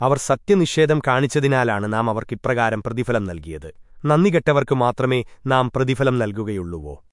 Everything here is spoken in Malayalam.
അവർ സത്യനിഷേധം കാണിച്ചതിനാലാണ് നാം അവർക്കിപ്രകാരം പ്രതിഫലം നൽകിയത്. നന്ദികെട്ടവർക്കു മാത്രമേ നാം പ്രതിഫലം നൽകുകയുള്ളൂവോ?